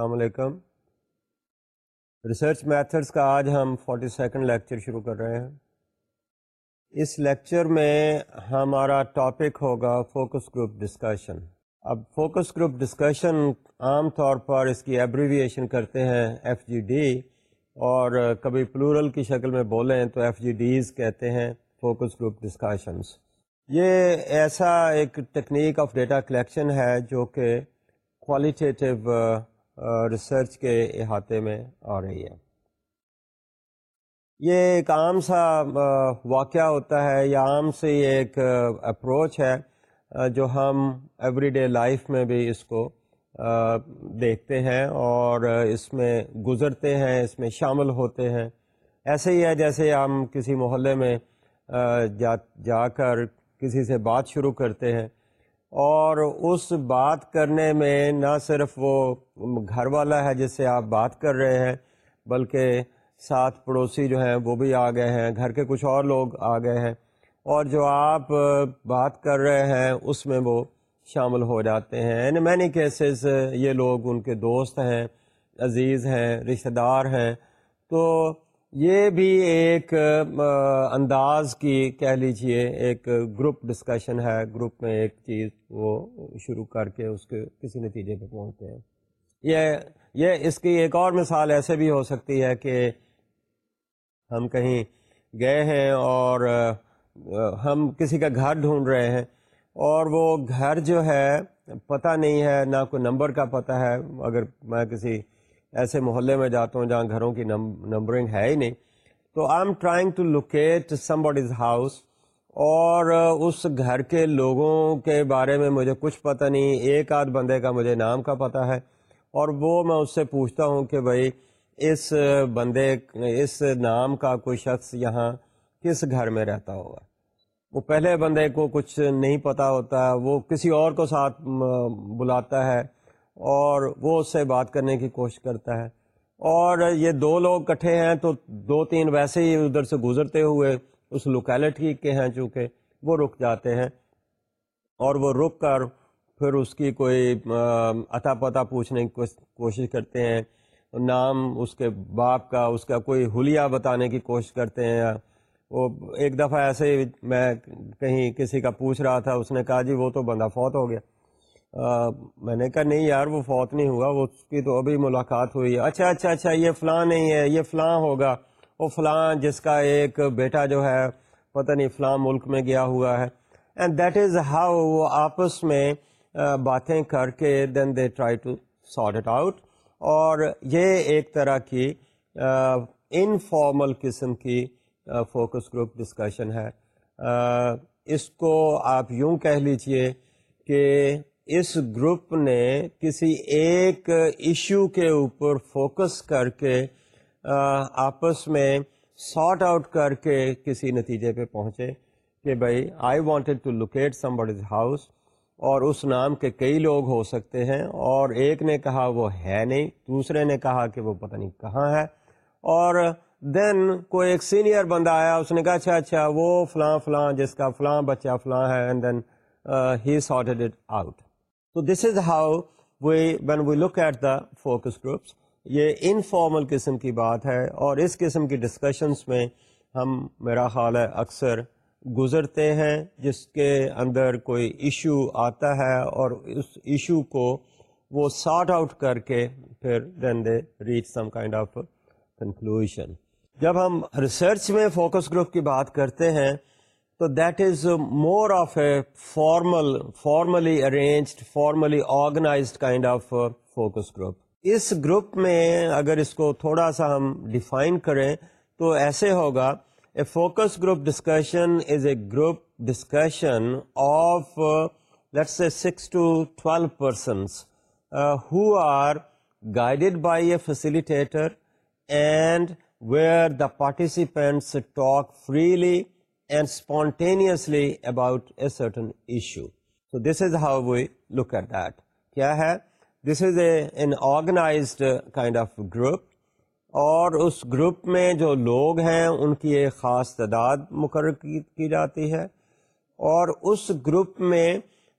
السلام علیکم۔ Research methods کا آج ہم فورٹی سیکنڈ لیکچر شروع کر رہے ہیں۔ اس لیکچر میں ہمارا ٹاپک ہوگا فوکس گروپ ڈسکشن اب فوکس گروپ ڈسکشن عام طور پر اس کی ایبریویشن کرتے ہیں ایف جی ڈی اور کبھی پلورل کی شکل میں بولیں تو ایف جی ڈیز کہتے ہیں فوکس گروپ ڈسکشنس یہ ایسا ایک ٹیکنیک آف ڈیٹا کلیکشن ہے جو کہ کوالٹیٹیو ریسرچ کے احاطے میں آ رہی ہے۔ یہ ایک عام سا واقعہ ہوتا ہے یا عام سے یہ ایک اپروچ ہے جو ہم ایوری ڈے لائف میں بھی اس کو دیکھتے ہیں اور اس میں گزرتے ہیں، اس میں شامل ہوتے ہیں۔ ایسے ہی ہے جیسے ہم کسی محلے میں جا جا کر کسی سے بات شروع کرتے ہیں۔ اور اس بات کرنے میں نہ صرف وہ گھر والا ہے جس سے آپ بات کر رہے ہیں، بلکہ ساتھ پڑوسی جو ہیں وہ بھی آ گئے ہیں، گھر کے کچھ اور لوگ آ گئے ہیں۔ اور جو آپ بات کر رہے ہیں، اس میں وہ شامل ہو جاتے ہیں۔ ان مینی کیسز یہ لوگ ان کے دوست ہیں، عزیز ہیں، رشتہ دار ہیں۔ تو یہ بھی ایک انداز کی کہہ لیجیے، ایک گروپ ڈسکشن ہے۔ گروپ میں ایک چیز وہ شروع کر کے اس کے کسی نتیجے پہ پہنچتے ہیں۔ یہ یہ اس کی ایک اور مثال ایسے بھی ہو سکتی ہے کہ ہم کہیں گئے ہیں اور ہم کسی کا گھر ڈھونڈ رہے ہیں اور وہ گھر جو ہے، پتہ نہیں ہے، نہ کوئی نمبر کا پتہ ہے۔ اگر میں کسی ایسے محلے میں جاتا ہوں جہاں گھروں کی نمبرنگ ہے ہی نہیں۔ تو I am trying to locate somebody's house اور اس گھر کے لوگوں کے بارے میں مجھے کچھ پتہ نہیں، ایک آدھ بندے کا مجھے نام کا پتہ ہے اور وہ میں اس سے پوچھتا ہوں کہ بھائی، اس بندے، اس نام کا کوئی شخص یہاں کس گھر میں رہتا ہوگا؟ وہ پہلے بندے کو کچھ نہیں پتہ ہوتا، وہ کسی اور کو ساتھ بلاتا ہے۔ اور وہ اس سے بات کرنے کی کوشش کرتا ہے۔ اور یہ دو لوگ کٹھے ہیں تو دو تین ویسے ہی ادھر سے گزرتے ہوئے اس لوکیلٹی کے ہیں، چونکہ وہ رک جاتے ہیں۔ اور وہ رک کر پھر اس کی کوئی عطا پتہ پوچھنے کی کوشش کرتے ہیں۔ نام اس کے باپ کا، اس کا کوئی حلیہ بتانے کی کوشش کرتے ہیں۔ وہ ایک دفعہ ایسے ہی میں کہیں کسی کا پوچھ رہا تھا، اس نے کہا جی وہ تو بندہ فوت ہو گیا۔ میں نے کہا نہیں یار، وہ فوت نہیں ہوا، وہ اس کی تو ابھی ملاقات ہوئی ہے۔ اچھا اچھا اچھا یہ فلاں نہیں ہے، یہ فلاں ہوگا۔ وہ فلاں جس کا ایک بیٹا جو ہے، پتہ نہیں فلاں ملک میں گیا ہوا ہے۔ اینڈ دیٹ از ہاؤ وہ آپس میں باتیں کر کے then they try to sort it out اور یہ ایک طرح کی انفارمل قسم کی فوکس گروپ ڈسکشن ہے۔ اس کو آپ یوں کہہ لیجیے کہ اس گروپ نے کسی ایک ایشو کے اوپر فوکس کر کے آپس میں سارٹ آؤٹ کر کے کسی نتیجے پہ پہنچے کہ بھائی I wanted to locate somebody house اور اس نام کے کئی لوگ ہو سکتے ہیں، اور ایک نے کہا وہ ہے نہیں، دوسرے نے کہا کہ وہ پتہ نہیں کہاں ہے، اور دین کوئی ایک سینئر بندہ آیا، اس نے کہا اچھا اچھا وہ فلاں فلاں، جس کا فلاں بچہ فلاں ہے and then he sorted it out تو this is how we when we look at the focus groups. یہ انفارمل قسم کی بات ہے اور اس قسم کی ڈسکشنس میں ہم میرا خیال ہے اکثر گزرتے ہیں جس کے اندر کوئی ایشو آتا ہے اور اس ایشو کو وہ سارٹ آؤٹ کر کے پھر then they reach some kind of conclusion جب ہم ریسرچ میں فوکس گروپ کی بات کرتے ہیں تو that is more of a formal formally arranged formally organized kind of focus group us group میں اگر اس کو تھوڑا سا ہم ڈیفائن کریں تو ایسے ہوگا a focus group discussion is a group discussion of let's a six to twelve persons who are guided by a facilitator and where the participants talk freely and spontaneously about a certain issue تو this is how we look at that کیا ہے this is a an organized kind of group اور اس group میں جو لوگ ہیں ان کی ایک خاص تعداد مقرر کی جاتی ہے، اور اس گروپ میں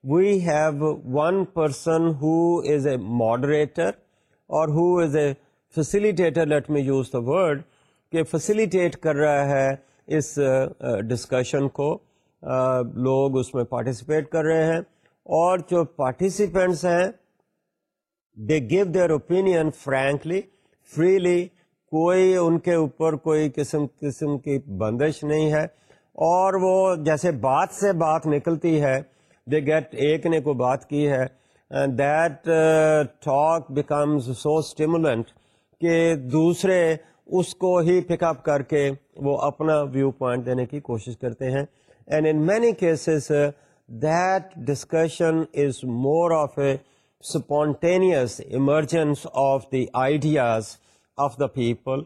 we have one person who is a moderator اور who is a facilitator let me use the word کہ فیسیلیٹیٹ کر رہا ہے اس ڈسکشن کو لوگ اس میں پارٹیسپیٹ کر رہے ہیں اور جو پارٹیسپینٹس ہیں they give their opinion frankly freely کوئی ان کے اوپر کوئی قسم قسم کی بندش نہیں ہے اور وہ جیسے بات سے بات نکلتی ہے دے گیٹ ایک نے کوئی بات کی ہے that talk becomes so stimulant کہ دوسرے اس کو ہی پک اپ کر کے وہ اپنا ویو پوائنٹ دینے کی کوشش کرتے ہیں. And in many cases that discussion is more of a spontaneous emergence of the ideas of the people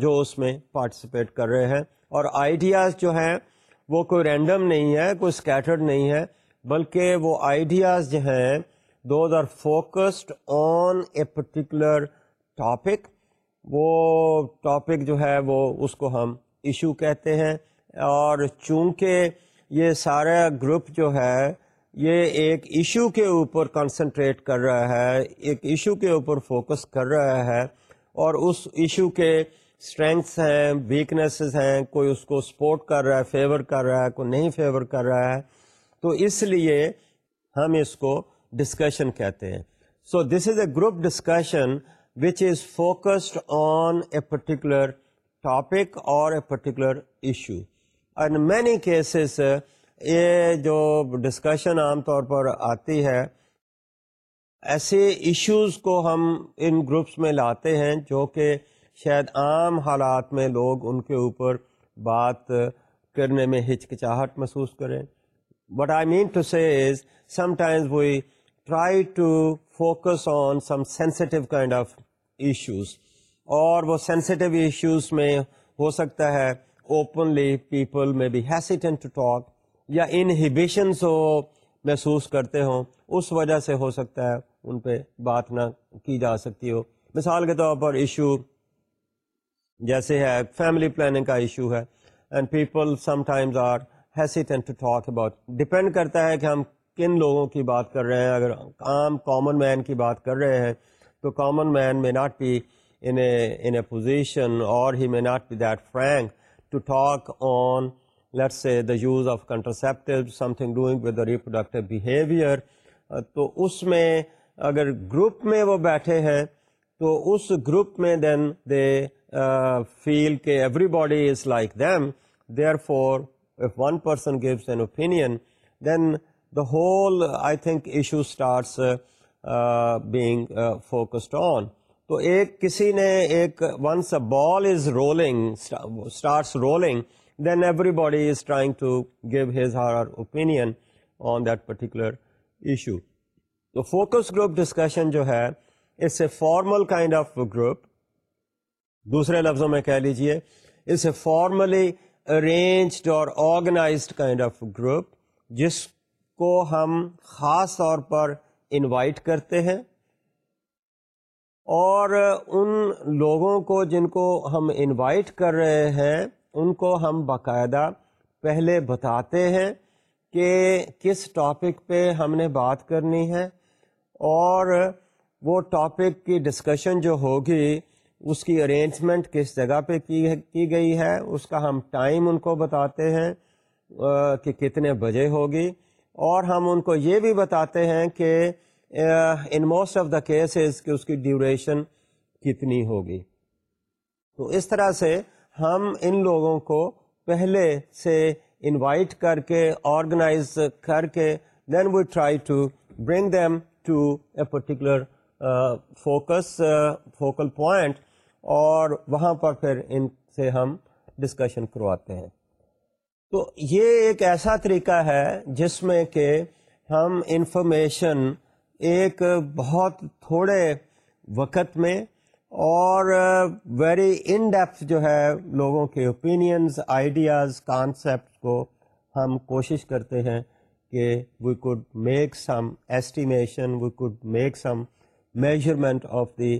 جو اس میں پارٹیسپیٹ کر رہے ہیں. اور آئیڈیاز جو ہیں، وہ کوئی رینڈم نہیں ہے، کوئی اسکیٹرڈ نہیں ہے، بلکہ وہ آئیڈیاز جو ہیں those are focused on a particular topic وہ ٹاپک جو ہے وہ اس کو ہم ایشو کہتے ہیں اور چونکہ یہ سارا گروپ جو ہے یہ ایک ایشو کے اوپر کنسنٹریٹ کر رہا ہے، ایک ایشو کے اوپر فوکس کر رہا ہے اور اس ایشو کے اسٹرینگس ہیں ویکنیسز ہیں، کوئی اس کو سپورٹ کر رہا ہے فیور کر رہا ہے، کوئی نہیں فیور کر رہا ہے، تو اس لیے ہم اس کو ڈسکشن کہتے ہیں۔ So this is a group discussion which is focused on a particular topic اور a particular issue and many cases یہ جو ڈسکشن عام طور پر آتی ہے، ایسے ایشوز کو ہم ان گروپس میں لاتے ہیں جو کہ شاید عام حالات میں لوگ ان کے اوپر بات کرنے میں ہچکچاہٹ محسوس کریں۔ What I mean to say is sometimes we try to focus on some sensitive kind of issues اور وہ سینسٹیو ایشوز میں ہو سکتا ہے اوپنلی پیپل میں بی ہیسیٹنٹ ٹو ٹاک یا انہیبیشنس ہو محسوس کرتے ہوں، اس وجہ سے ہو سکتا ہے ان پہ بات نہ کی جا سکتی ہو۔ مثال کے طور پر ایشو جیسے ہے فیملی پلاننگ کا ایشو ہے and people sometimes are hesitant to talk about depend کرتا ہے کہ ہم کن لوگوں کی بات کر رہے ہیں؟ اگر عام کامن مین کی بات کر رہے ہیں، تو common man may not be in a in a position اور he may not be that frank to talk on let say the use of contraceptive something doing with the reproductive behaviour تو اس میں اگر group میں وہ بیٹھے ہیں، تو اس گروپ میں دین دے فیل کہ everybody is like them therefore if one person gives an opinion then the whole I think issue starts being focused on تو ایک کسی نے ایک once a ball is rolling starts rolling then everybody is trying to give his her opinion on that particular issue تو focus group discussion جو ہے it's a formal kind of group دوسرے لفظوں میں کہہ لیجیے اٹس اے فارملی ارینجڈ اور organised kind of group جس کو ہم خاص طور پر انوائٹ کرتے ہیں اور ان لوگوں کو جن کو ہم انوائٹ کر رہے ہیں، ان کو ہم باقاعدہ پہلے بتاتے ہیں کہ کس ٹاپک پہ ہم نے بات کرنی ہے اور وہ ٹاپک کی ڈسکشن جو ہوگی، اس کی ارینجمنٹ کس جگہ پہ کی کی گئی ہے، اس کا ہم ٹائم ان کو بتاتے ہیں کہ کتنے بجے ہوگی۔ اور ہم ان کو یہ بھی بتاتے ہیں کہ in most of the cases کہ اس کی ڈیوریشن کتنی ہوگی۔ تو اس طرح سے ہم ان لوگوں کو پہلے سے انوائٹ کر کے آرگنائز کر کے then we try to bring them to a particular focus focal point اور وہاں پر پھر ان سے ہم ڈسکشن کرواتے ہیں۔ تو یہ ایک ایسا طریقہ ہے جس میں کہ ہم انفارمیشن ایک بہت تھوڑے وقت میں اور ویری ان ڈیپتھ جو ہے لوگوں کے اوپینینز آئیڈیاز کانسیپٹ کو ہم کوشش کرتے ہیں کہ we could make some estimation we could make some measurement of the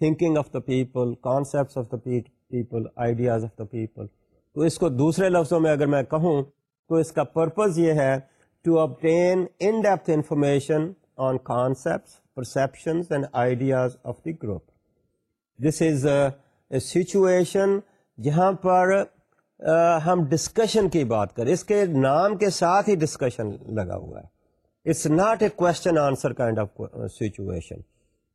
thinking of the people concepts of the people ideas of the people تو اس کو دوسرے لفظوں میں اگر میں کہوں تو اس کا پرپز یہ ہے to obtain in depth information on concepts, perceptions and ideas of the group. This is a situation جہاں پر ہم ڈسکشن کی بات کریں۔ اس کے نام کے ساتھ ہی ڈسکشن لگا ہوا ہے۔ It's not a question answer kind of situation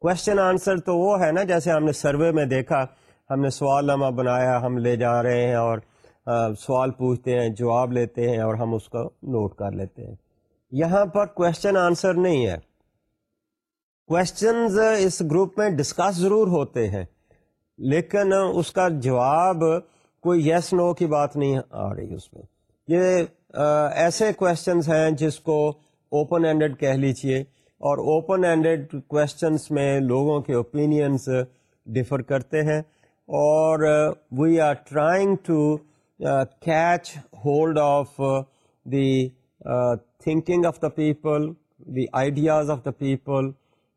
question answer تو وہ ہے نا جیسے ہم نے سروے میں دیکھا ہم نے سوال نامہ بنایا ہم لے جا رہے ہیں اور سوال پوچھتے ہیں، جواب لیتے ہیں اور ہم اس کو نوٹ کر لیتے ہیں۔ یہاں پر کوشچن آنسر نہیں ہے۔ کوشچنز اس گروپ میں ڈسکس ضرور ہوتے ہیں، لیکن اس کا جواب کوئی یس نو کی بات نہیں آ رہی اس میں۔ یہ ایسے کوشچنس ہیں جس کو اوپن ہینڈیڈ کہہ لیجیے اور اوپن ہینڈیڈ کوشچنس میں لوگوں کے اوپینینس ڈفر کرتے ہیں۔ اور we are trying to catch hold of the thinking of the people the ideas of the people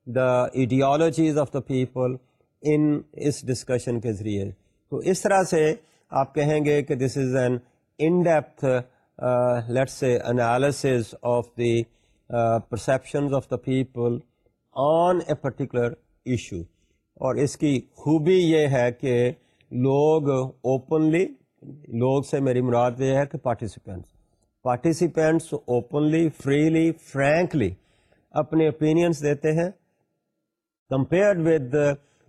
the ideologies of the people in us discussion کے ذریعے تو اس طرح سے آپ کہیں گے کہ this is an in depth let's a analysis of the perceptions of the people on a particular issue اور اس کی خوبی یہ ہے کہ لوگ اوپنلی لوگ سے میری مراد یہ ہے کہ participants participants openly freely frankly اپنے اوپینینس دیتے ہیں۔ کمپیئرڈ ود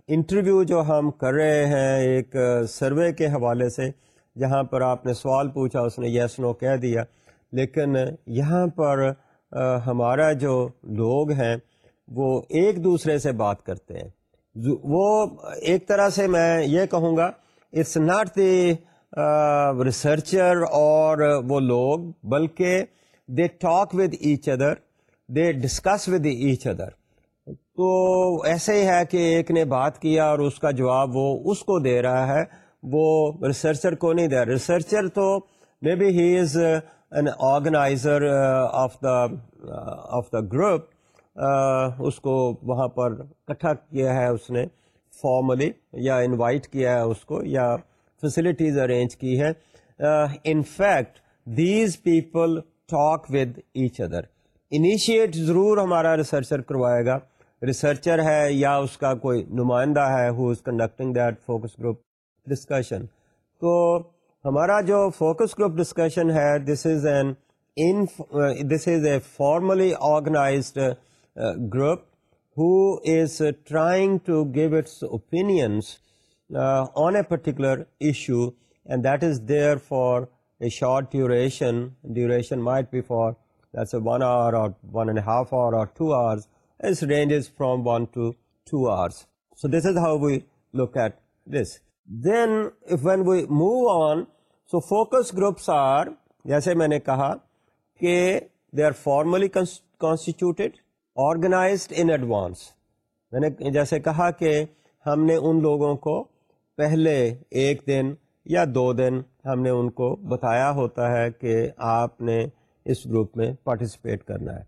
انٹرویو جو ہم کر رہے ہیں، ایک سروے کے حوالے سے، جہاں پر آپ نے سوال پوچھا، اس نے یس نو کہہ دیا۔ لیکن یہاں پر ہمارا جو لوگ ہیں، وہ ایک دوسرے سے بات کرتے ہیں۔ وہ ایک طرح سے میں یہ کہوں گا اٹس ناٹ دی ریسرچر اور وہ لوگ، بلکہ they talk with each other they discuss with each other تو ایسے ہی ہے کہ ایک نے بات کیا اور اس کا جواب وہ اس کو دے رہا ہے۔ وہ ریسرچر کو نہیں دے رہا۔ ریسرچر تو maybe he is an organiser of the of the group اس کو وہاں پر اکٹھا کیا ہے اس نے فارملی یا انوائٹ کیا ہے اس کو، یا فیسلٹیز ارینج کی ہے in fact these people talk with each other initiate ضرور ہمارا ریسرچر کروائے گا. ریسرچر ہے یا اس کا کوئی نمائندہ ہے who is conducting that focus group discussion تو ہمارا جو فوکس گروپ ڈسکشن ہے this is an in this is a formally organised group who is trying to give its opinions on a particular issue and that is there for a short duration duration might be for that's one hour or one and half hour or two hours ranges from 1 to 2 hours. So this is how we look at this. Then if when we move on, so focus groups are, جیسے میں نے کہا کہ they are formally constituted, organized in advance. میں نے جیسے کہا کہ ہم نے ان لوگوں کو پہلے ایک دن یا دو دن ہم نے ان کو بتایا ہوتا ہے کہ آپ نے اس گروپ میں پارٹیسپیٹ کرنا ہے۔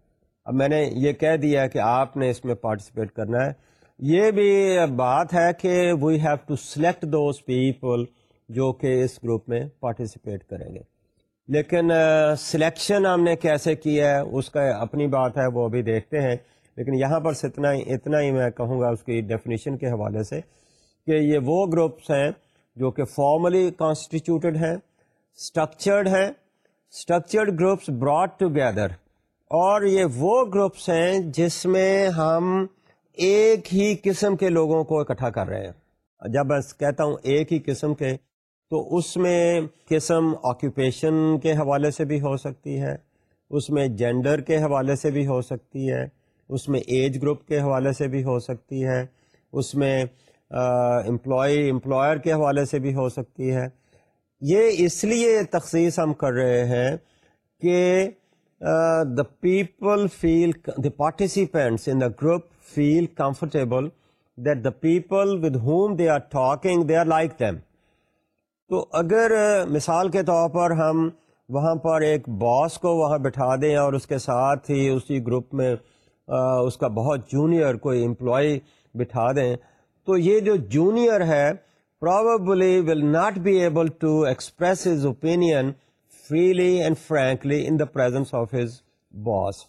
اب میں نے یہ کہہ دیا کہ آپ نے اس میں پارٹیسپیٹ کرنا ہے۔ یہ بھی بات ہے کہ we have to select those people جو کہ اس گروپ میں پارٹیسپیٹ کریں گے۔ لیکن سلیکشن ہم نے کیسے کیا ہے؟ اس کا اپنی بات ہے، وہ ابھی دیکھتے ہیں۔ لیکن یہاں پر اتنا ہی اتنا ہی میں کہوں گا اس کی ڈیفینیشن کے حوالے سے۔ کہ یہ وہ گروپس ہیں جو کہ فارملی کانسٹیٹیوٹیڈ ہیں اسٹرکچرڈ ہیں اسٹرکچرڈ گروپس براڈ ٹوگیدر اور یہ وہ گروپس ہیں جس میں ہم ایک ہی قسم کے لوگوں کو اکٹھا کر رہے ہیں۔ جب میں کہتا ہوں ایک ہی قسم کے، تو اس میں قسم آکوپیشن کے حوالے سے بھی ہو سکتی ہے، اس میں جینڈر کے حوالے سے بھی ہو سکتی ہے، اس میں ایج گروپ کے حوالے سے بھی ہو سکتی ہے، اس میں امپلائی امپلائر کے حوالے سے بھی ہو سکتی ہے۔ یہ اس لیے تخصیص ہم کر رہے ہیں کہ the people feel the participants in the group feel comfortable that the people with whom they are talking they are like them تو اگر مثال کے طور پر ہم وہاں پر ایک باس کو وہاں بٹھا دیں اور اس کے ساتھ ہی اسی گروپ میں اس کا بہت جونیئر کوئی امپلائی بٹھا دیں تو یہ جو جونیئر ہے probably will not be able to express his opinion freely and frankly in the presence of his boss.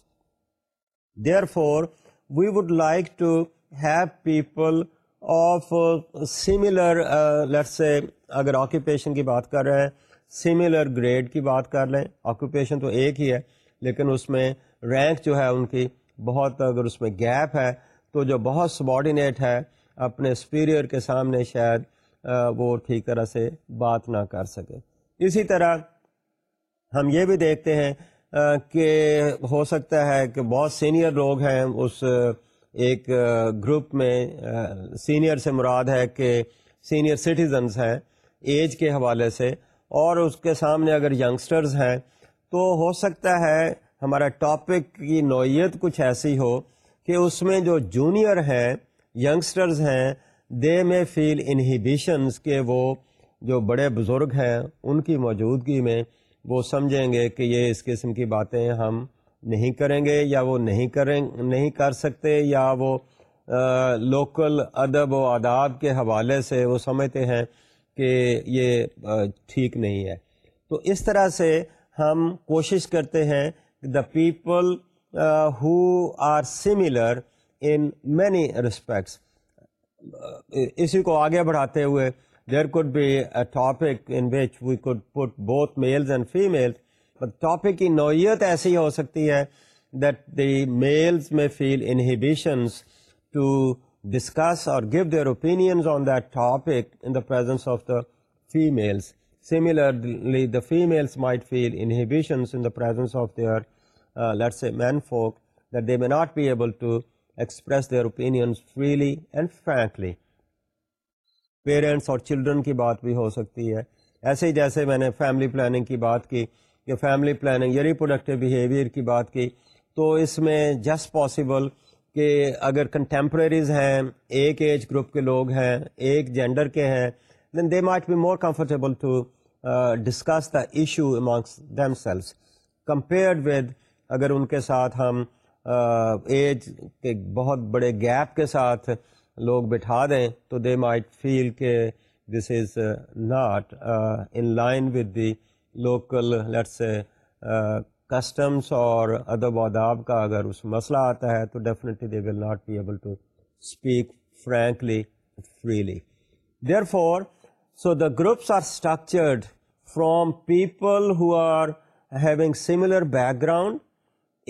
Therefore, we would like to have people of uh, similar, uh, let's say, اگر occupation کی بات کر رہے ہیں similar grade کی بات کر لیں آکوپیشن تو ایک ہی ہے لیکن اس میں رینک جو ہے ان کی بہت اگر اس میں گیپ ہے تو جو بہت سبارڈینیٹ ہے اپنے سپیریئر کے سامنے شاید وہ ٹھیک طرح سے بات نہ کر سکے۔ اسی طرح ہم یہ بھی دیکھتے ہیں کہ ہو سکتا ہے کہ بہت سینئر لوگ ہیں۔ اس ایک گروپ میں سینئر سے مراد ہے کہ سینئر سٹیزنز ہیں ایج کے حوالے سے۔ اور اس کے سامنے اگر ینگسٹرز ہیں، تو ہو سکتا ہے ہمارا ٹاپک کی نوعیت کچھ ایسی ہو کہ اس میں جو جونیئر ہیں ینگسٹرز ہیں دے میں فیل انہیبیشنز کے وہ جو بڑے بزرگ ہیں، ان کی موجودگی میں وہ سمجھیں گے کہ یہ اس قسم کی باتیں ہم نہیں کریں گے یا وہ نہیں کریں، نہیں کر سکتے یا وہ لوکل ادب و آداب کے حوالے سے وہ سمجھتے ہیں کہ یہ ٹھیک نہیں ہے۔ تو اس طرح سے ہم کوشش کرتے ہیں the people who are similar in many respects اسی کو آگے بڑھاتے ہوئے there could be a topic in which we could put both males and females topic کی نوعیت ایسی ہو سکتی ہے دیٹ دی میلز میں feel inhibitions to discuss or give their opinions on that topic in the presence of the females similarly the females might feel inhibitions in the presence of their let's a menfolk that they may not be able to express their opinions freely and frankly parents اور children کی بات بھی ہو سکتی ہے۔ ایسے ہی جیسے میں نے فیملی پلاننگ کی بات کی کہ فیملی پلاننگ یا ریپروڈکٹیو یعنی بیہیویئر کی بات کی، تو اس میں جسٹ پاسبل کہ اگر کنٹمپریریز ہیں، ایک ایج گروپ کے لوگ ہیں، ایک جینڈر کے ہیں then they might be more comfortable to discuss the issue amongst themselves compared with اگر ان کے ساتھ ہم ایج کے بہت بڑے گیپ کے ساتھ لوگ بٹھا دیں تو دے مائٹ فیل کہ this is not in line with the local let's customs اور ادب و اداب کا اگر اس مسئلہ آتا ہے تو definitely they will not be able to speak frankly freely therefore so the groups are structured from people who are having similar background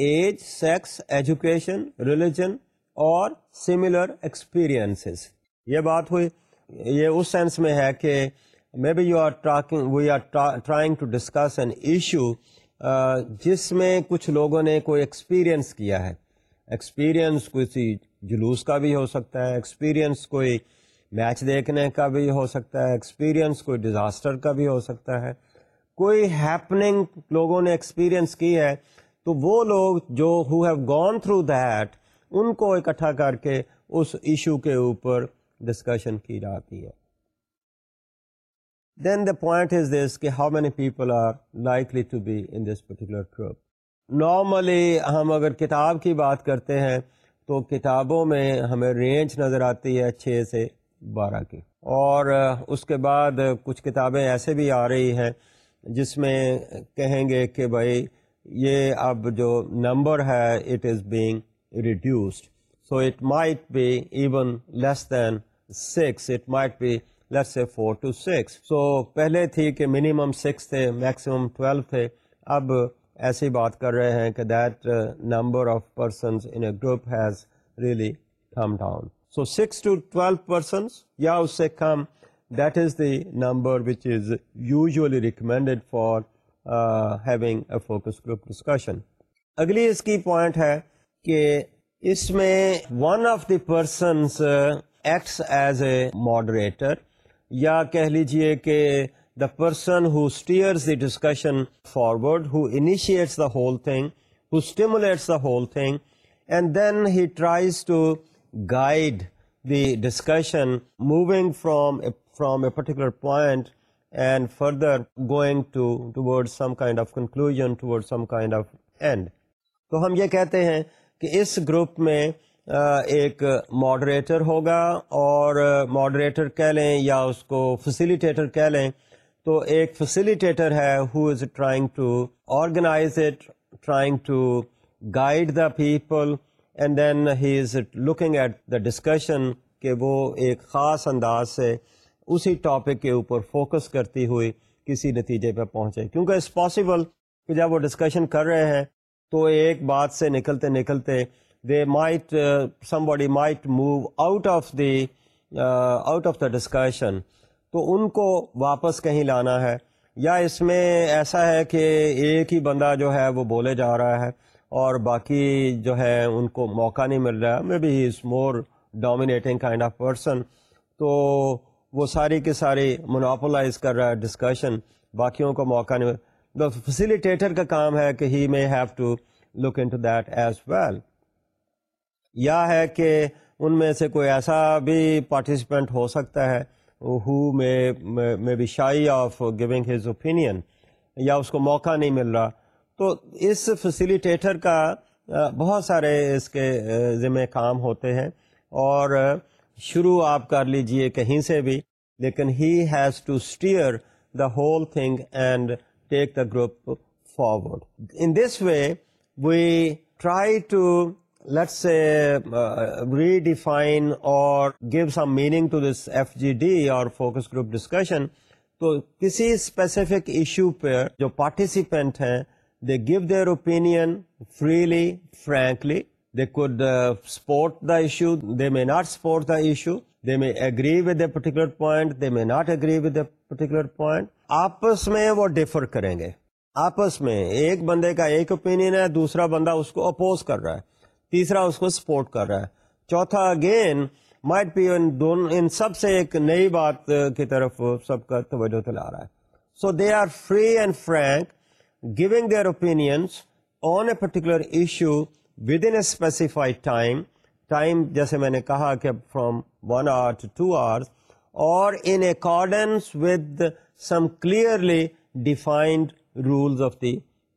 age sex education religion or similar experiences یہ بات ہوئی، یہ اس سینس میں ہے کہ maybe you are talking we are trying to discuss an issue جس میں کچھ لوگوں نے کوئی ایکسپیرئنس کیا ہے۔ ایکسپیرئنس کسی جلوس کا بھی ہو سکتا ہے ایکسپیرئنس کوئی میچ دیکھنے کا بھی ہو سکتا ہے ایکسپیرئنس کوئی ڈیزاسٹر کا بھی ہو سکتا ہے۔ کوئی ہیپننگ لوگوں نے ایکسپیرئنس کی ہے تو وہ لوگ جو who have gone through that ان کو اکٹھا کر کے اس ایشو کے اوپر ڈسکشن کی جاتی ہے۔ Then the point is this کہ how many people are likely to be in this particular group normally ہم اگر کتاب کی بات کرتے ہیں تو کتابوں میں ہمیں رینج نظر آتی ہے چھ سے بارہ کی۔ اور اس کے بعد کچھ کتابیں ایسے بھی آ رہی ہیں جس میں کہیں گے کہ بھائی یہ اب جو نمبر ہے it is being reduced so it might be even less than six it might be let's say four to six so پہلے تھی کہ منیمم سکس تھے میکسیمم ٹویلو تھے. اب ایسی بات کر رہے ہیں کہ that number of persons in a group has really come down so six to twelve persons یا اس سے کم that is the number which is usually recommended for having a focus group discussion اگلی اس کی پوائنٹ ہے کہ اس میں one of the persons acts as a moderator یا کہہ لیجیے کہ the person who steers the discussion forward who initiates the whole thing who stimulates the whole thing and then he tries to guide the discussion moving from from a particular point and further going to toward some kind of conclusion toward some kind of end تو ہم یہ کہتے ہیں کہ اس group میں ایک moderator ہوگا اور ماڈریٹر کہہ لیں یا اس کو فسیلیٹیٹر کہہ لیں، تو ایک فسیلیٹیٹر ہے who is trying to organise it trying to guide the people and then he is looking at the discussion کہ وہ ایک خاص انداز سے اسی ٹاپک کے اوپر فوکس کرتی ہوئی کسی نتیجے پہ پہنچے۔ کیونکہ اٹس پاسبل کہ جب وہ ڈسکشن کر رہے ہیں تو ایک بات سے نکلتے نکلتے they might somebody might move out of the out of the discussion تو ان کو واپس کہیں لانا ہے۔ یا اس میں ایسا ہے کہ ایک ہی بندہ جو ہے وہ بولے جا رہا ہے اور باقی جو ہے ان کو موقع نہیں مل رہا۔ Maybe he is more dominating kind of person تو وہ ساری کی ساری مناپلائز کر رہا ہے ڈسکشن باقیوں کو موقع نہیں مل فیسیلیٹیٹر کا کام ہے کہ he may have to look into that as well یا ہے کہ ان میں سے کوئی ایسا بھی پارٹیسپینٹ ہو سکتا ہے who may be shy of going his opinion یا اس کو موقع نہیں مل رہا۔ تو اس فیسیلیٹیٹر کا، بہت سارے اس کے ذمہ کام ہوتے ہیں اور شروع آپ کر لیجیے کہیں سے بھی، لیکن he has to steer the whole thing and take the group forward in this way we try to let's redefine or give some meaning to this F G D or focus group discussion تو کسی specific issue پہ جو participant ہیں they give their opinion freely frankly they could uh, support the issue, they may not support the issue, they may agree with a particular point, they may not agree with a particular point. آپس میں وہ defer کریں گے آپس میں ایک بندے کا ایک اوپینین ہے دوسرا بندہ اس کو اپوز کر رہا ہے تیسرا اس کو سپورٹ کر رہا ہے چوتھا اگین مائٹ بی ان سب سے ایک نئی بات کی طرف سب کا توجہ دلا رہا ہے so they are free and frank giving their opinions on a particular issue within a specified time time جیسے میں نے کہا کہ from one hour to two hours or in accordance with some clearly defined rules of the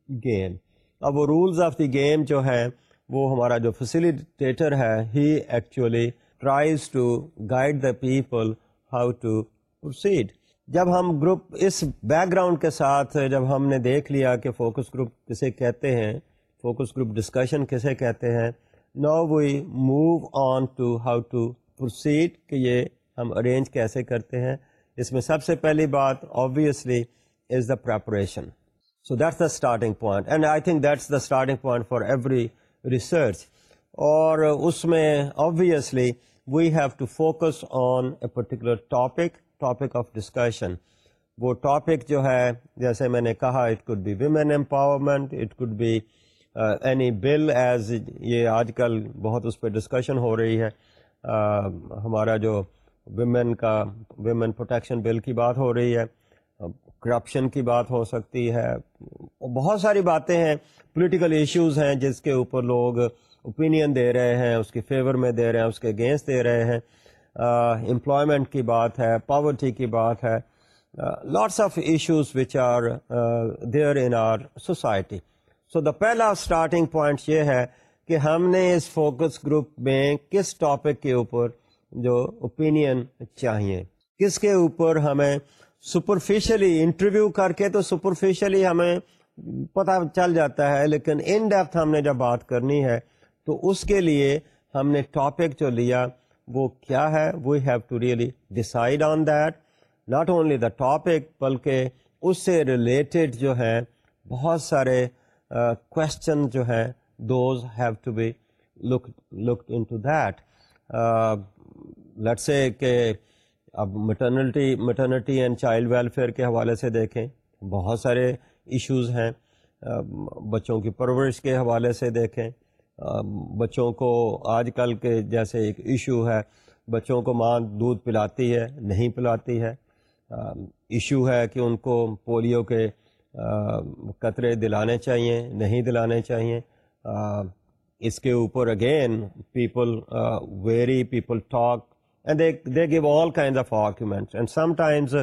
game اب وہ rules of the game جو ہے وہ ہمارا جو فیسیلیٹیٹر ہے he actually tries to guide the people how to proceed جب ہم گروپ اس بیک گراؤنڈ کے ساتھ، جب ہم نے دیکھ لیا کہ فوکس گروپ کسے کہتے ہیں فوکس گروپ ڈسکشن کیسے کہتے ہیں۔ Now we move on to how to proceed کہ یہ ہم ارینج کیسے کرتے ہیں۔ اس میں سب سے پہلی بات obviously is the preparation so that's the starting point and I think that's the starting point for every research اور اس میں obviously we have to focus on a particular topic topic of discussion وہ topic جو ہے، جیسے میں نے کہا it could be women empowerment it could be any bill as یہ آج کل بہت اس پہ ڈسکشن ہو رہی ہے۔ ہمارا جو ویمن کا ویمن پروٹیکشن بل کی بات ہو رہی ہے کرپشن کی بات ہو سکتی ہے۔ بہت ساری باتیں ہیں پولیٹیکل ایشوز ہیں جس کے اوپر لوگ اوپینین دے رہے ہیں، اس کے فیور میں دے رہے ہیں، اس کے اگینسٹ دے رہے ہیں۔ امپلائمنٹ کی بات ہے پاورٹی کی بات ہے۔ Lots of issues which are there in our society so the پہلا اسٹارٹنگ پوائنٹ یہ ہے کہ ہم نے اس فوکس گروپ میں کس ٹاپک کے اوپر جو اوپینین چاہیے کس کے اوپر ہمیں سپرفیشلی انٹرویو کر کے تو سپرفیشلی ہمیں پتہ چل جاتا ہے لیکن ان ڈیپتھ ہم نے جب بات کرنی ہے تو اس کے لیے ہم نے ٹاپک جو لیا وہ کیا ہے we have to really decide on that not only the topic بلکہ اس سے ریلیٹڈ جو ہے بہت سارے کوشچن جو ہے those have to be look look into that لٹ سے کہ اب maternality maternity and child welfare کے حوالے سے دیکھیں، بہت سارے ایشوز ہیں۔ uh, بچوں کی پرورش کے حوالے سے دیکھیں۔ uh, بچوں کو آج کل کے جیسے ایک ایشو ہے، بچوں کو ماں دودھ پلاتی ہے، نہیں پلاتی ہے۔ uh, ایشو ہے کہ ان کو پولیو کے قطرے دلانے چاہیے نہیں دلانے چاہیے اس کے اوپر again people very people talk and they give all kind of argument and sometimes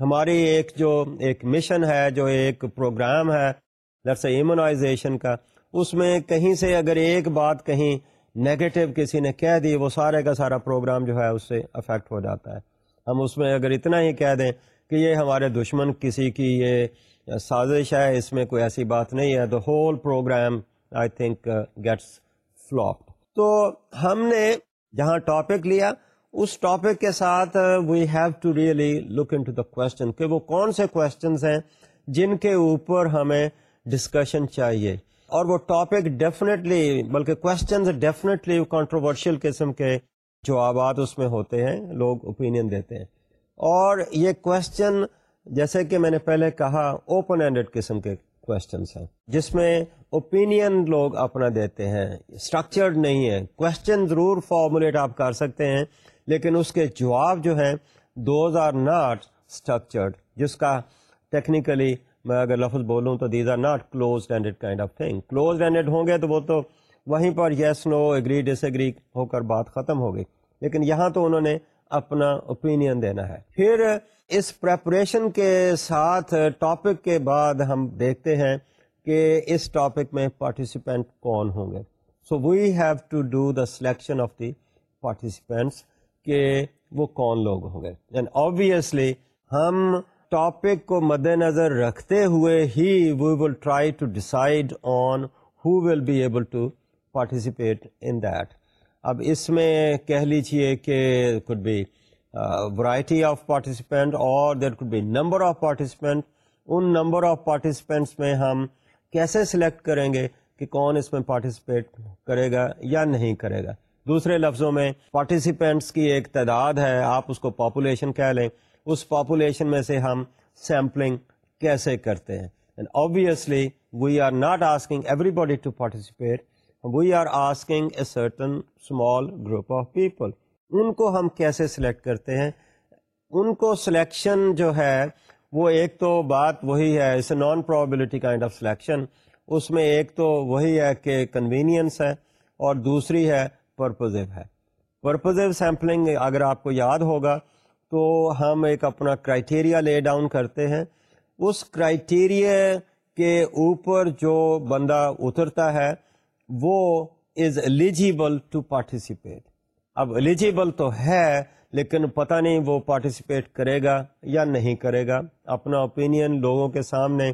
ہماری ایک جو ایک مشن ہے، جو ایک پروگرام ہے درس ایمونائزیشن کا، اس میں کہیں سے اگر ایک بات کہیں نگیٹو کسی نے کہہ دی، وہ سارے کا سارا پروگرام جو ہے، اس سے افیکٹ ہو جاتا ہے۔ ہم اس میں اگر اتنا ہی کہہ دیں کہ یہ ہمارے دشمن کسی کی یہ سازش ہے، اس میں کوئی ایسی بات نہیں ہے۔ The whole programme I think gets flop تو ہم نے جہاں ٹاپک لیا، اس ٹاپک کے ساتھ we have to really look into the question کہ وہ کون سے کوشچنس ہیں جن کے اوپر ہمیں ڈسکشن چاہیے۔ اور وہ ٹاپک ڈیفینیٹلی بلکہ کوشچنز ڈیفینیٹلی کانٹروورشل قسم کے جوابات اس میں ہوتے ہیں، لوگ اوپینین دیتے ہیں۔ اور یہ کوشچن جیسے کہ میں نے پہلے کہا اوپن ہینڈیڈ قسم کے کوشچنس ہیں، جس میں اوپینین لوگ اپنا دیتے ہیں اسٹرکچرڈ نہیں ہے کوشچن ضرور فارمولیٹ آپ کر سکتے ہیں، لیکن اس کے جواب جو ہیں دوز آر ناٹ اسٹرکچرڈ جس کا ٹیکنیکلی میں اگر لفظ بولوں تو these are not close handed kind of thing close handed ہوں گے تو وہ تو وہیں پر یس نو اگری ڈس ایگری ہو کر بات ختم ہو گئی۔ لیکن یہاں تو انہوں نے اپنا اوپینین دینا ہے۔ پھر اس پریپریشن کے ساتھ ٹاپک کے بعد ہم دیکھتے ہیں کہ اس ٹاپک میں پارٹیسپینٹ کون ہوں گے۔ So we have to do the selection of the participants کہ وہ کون لوگ ہوں گے۔ اینڈ آبویسلی ہم ٹاپک کو مد نظر رکھتے ہوئے ہی we will try to decide on who will be able to participate in that اب اس میں کہہ لیجیے کہ could be variety of participant or there could be number of participant in number of participants میں ہم کیسے سلیکٹ کریں گے کہ کون اس میں پارٹیسپیٹ کرے گا یا نہیں کرے گا؟ دوسرے لفظوں میں پارٹیسپینٹس کی ایک تعداد ہے، آپ اس کو پاپولیشن کہہ لیں۔ اس پاپولیشن میں سے ہم سیمپلنگ کیسے کرتے ہیں؟ And obviously we are not asking everybody to participate we are asking a certain small group of people ان کو ہم کیسے سلیکٹ کرتے ہیں ان کو سلیکشن جو ہے وہ ایک تو بات وہی ہے a non probability kind of selection اس میں ایک تو وہی ہے کہ کنوینئنس ہے اور دوسری ہے پرپوزو ہے پرپوزو سیمپلنگ اگر آپ کو یاد ہوگا تو ہم ایک اپنا کرائٹیریا لے ڈاؤن کرتے ہیں اس کرائٹیریا کے اوپر جو بندہ اترتا ہے وہ از ایلیجیبل ٹو پارٹیسپیٹ اب ایلیجیبل تو ہے، لیکن پتہ نہیں وہ پارٹیسپیٹ کرے گا یا نہیں کرے گا. اپنا اوپینین لوگوں کے سامنے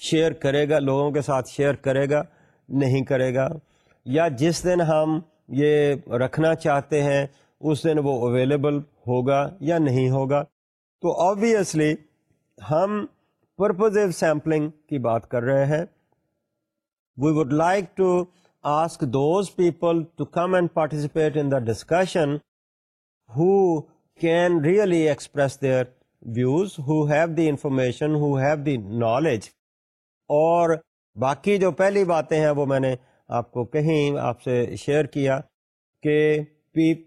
شیئر کرے گا، لوگوں کے ساتھ شیئر کرے گا، نہیں کرے گا. یا جس دن ہم یہ رکھنا چاہتے ہیں، اس دن وہ اویلیبل ہوگا یا نہیں ہوگا. تو آبویسلی ہم پرپوزو سیمپلنگ کی بات کر رہے ہیں. We would like to ask those people to come and participate in the discussion who can really express their views who have the information who have the knowledge اور باقی جو پہلی باتیں ہیں وہ میں نے آپ کو کہیں آپ سے شیئر کیا کہ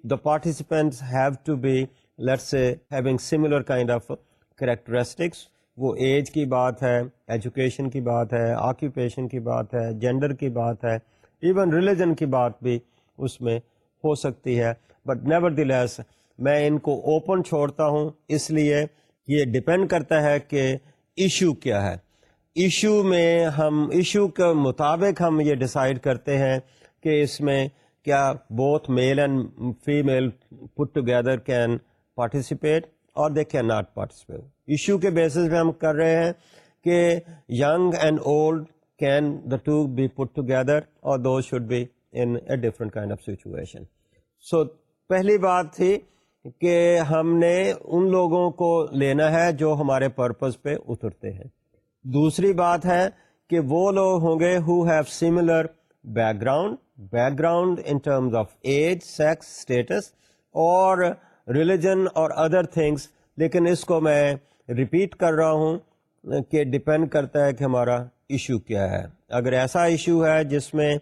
the participants have to be lets having similar kind of characteristics وہ ایج کی بات ہے ایجوکیشن کی بات ہے آکوپیشن کی بات ہے جینڈر کی بات ہے ایون ریلیجن کی بات بھی اس میں ہو سکتی ہے. بٹ نیور دی لیس میں ان کو اوپن چھوڑتا ہوں. اس لیے یہ ڈپینڈ کرتا ہے کہ ایشو کیا ہے. ایشو میں ہم ایشو کے مطابق ہم یہ ڈسائڈ کرتے ہیں کہ اس میں کیا both male and female put together can participate اور they can not participate issue کے بیسس پہ ہم کر رہے ہیں کہ young and old can the to be put together اور do should be in a different kind of situation so پہلی بات تھی کہ ہم نے ان لوگوں کو لینا ہے جو ہمارے پرپز پہ اترتے ہیں۔ دوسری بات ہے کہ وہ لوگ ہوں گے who have similar background background in terms of age sex status اور ریلیجن اور ادر تھنگس لیکن اس کو میں ریپیٹ کر رہا ہوں کہ ڈپینڈ کرتا ہے کہ ہمارا ایشو کیا ہے۔ اگر ایسا ایشو ہے جس میں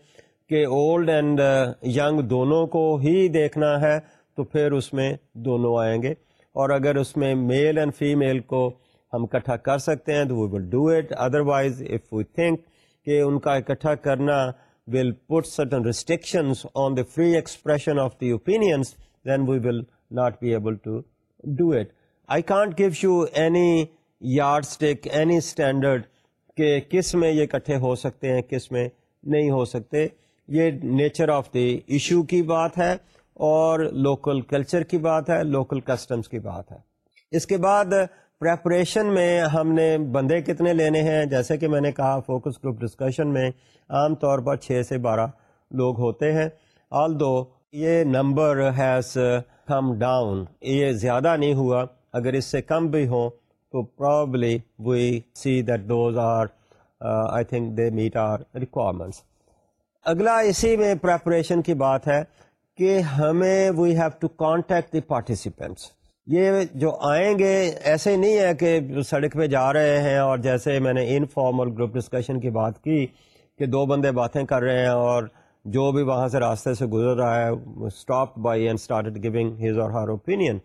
کہ اولڈ اینڈ ینگ دونوں کو ہی دیکھنا ہے، تو پھر اس میں دونوں آئیں گے۔ اور اگر اس میں میل اینڈ فیمیل کو ہم اکٹھا کر سکتے ہیں، تو we will do it otherwise if we think کہ ان کا اکٹھا کرنا will put certain restrictions on the free expression of the opinions then we will not be able to do it I can't give you any yardstick any standard کہ کس میں یہ اکٹھے ہو سکتے ہیں، کس میں نہیں ہو سکتے۔ یہ نیچر آف دی ایشو کی بات ہے اور لوکل کلچر کی بات ہے لوکل کسٹمس کی بات ہے۔ اس کے بعد پریپریشن میں ہم نے بندے کتنے لینے ہیں؟ جیسے کہ میں نے کہا فوکس گروپ ڈسکشن میں عام طور پر چھ سے بارہ لوگ ہوتے ہیں۔ آل دو یہ نمبر ہیز کم ڈاؤن یہ زیادہ نہیں ہوا۔ اگر اس سے کم بھی ہوں تو probably we see that those are I think they meet are requirements اگلا اسی میں پریپریشن کی بات ہے کہ ہمیں we have to contact the participants یہ جو آئیں گے ایسے نہیں ہے کہ سڑک پہ جا رہے ہیں اور جیسے میں نے انفارمل گروپ ڈسکشن کی بات کی کہ دو بندے باتیں کر رہے ہیں اور جو بھی وہاں سے راستے سے گزر رہا ہے stop by and start going his اور ہر اوپینین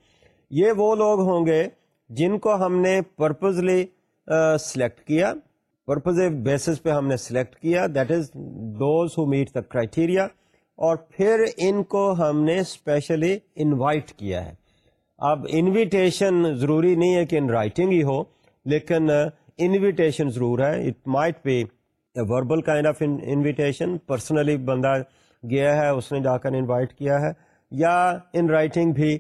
یہ وہ لوگ ہوں گے جن کو ہم نے پرپزلی سلیکٹ کیا۔ پرپز بیسس پہ ہم نے سلیکٹ کیا۔ That is those who meet the criteria اور پھر ان کو ہم نے اسپیشلی انوائٹ کیا ہے۔ اب انویٹیشن ضروری نہیں ہے کہ ان رائٹنگ ہی ہو، لیکن انویٹیشن ضرور ہے۔ It might be a verbal kind of invitation personally بندہ گیا ہے، اس نے جا کر انوائٹ کیا ہے۔ یا ان رائٹنگ بھی